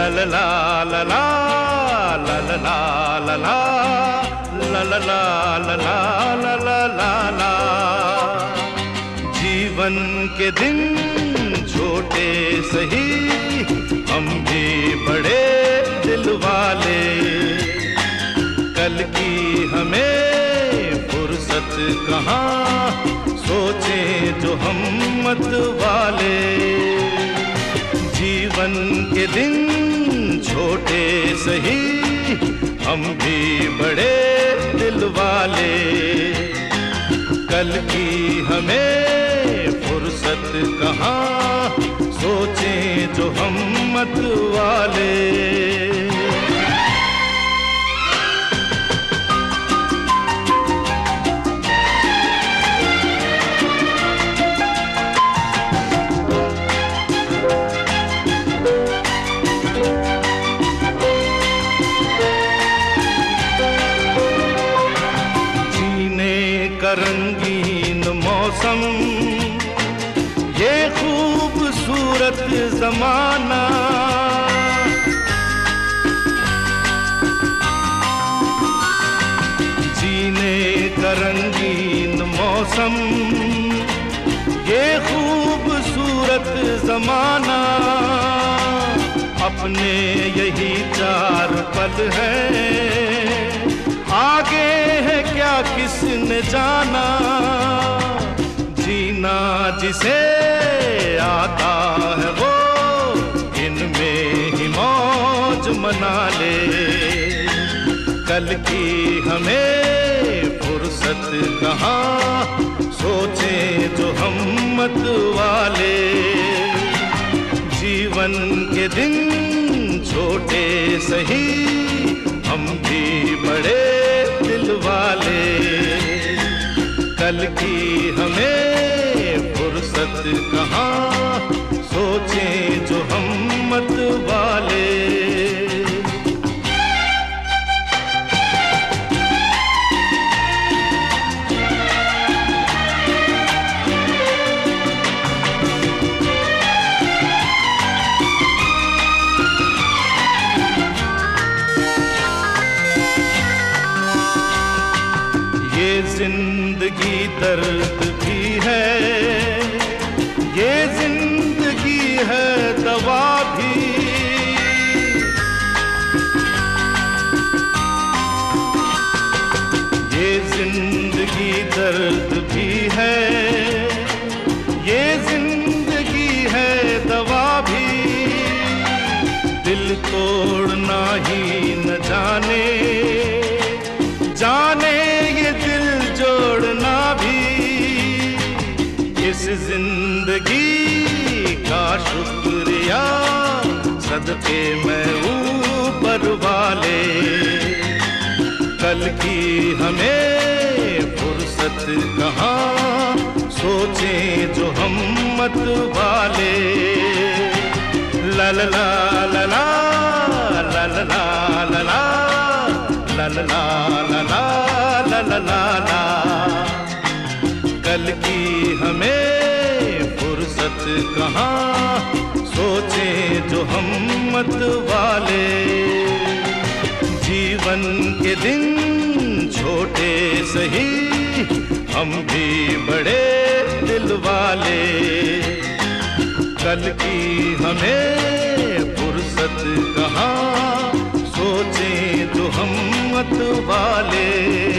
la la la la la la la la la la la la la la la la la जीवन के दिन छोटे सही, हम भी बड़े दिल वाले। कल की हमें फुर्सत कहाँ, सोचे जो हम मत वाले। जीवन के दिन छोटे सही, हम भी बड़े दिल वाले। कल की हमें फुर्सत कहाँ, सोचें जो हम मत वाले। रंगीन मौसम, ये खूबसूरत जमाना। जीने का रंगीन मौसम, ये खूबसूरत जमाना। अपने यही चार पल है। किसने जाना? जीना जिसे आता है वो, इनमें ही मौज मना ले। कल की हमें फुर्सत कहाँ? सोचे जो हम मत वाले। जीवन के दिन छोटे सही, हम भी बड़े की हमें फुर्सत कहाँ? सोचें जो हम मत वाले। ज़िंदगी दर्द भी है। ये ज़िंदगी है दवा भी। ये ज़िंदगी दर्द भी है। ये ज़िंदगी सदके मैं ऊपर वाले कल की हमें फुर्सत कहाँ सोचे जो हम मत वाले ला ला ला ला ला ला ला ला ला ला ला ला ला ला ला ला जो वाले। जीवन के दिन छोटे सही, हम भी बड़े दिल वाले। कल की हमें फुर्सत कहाँ, सोचें तो हम मत वाले।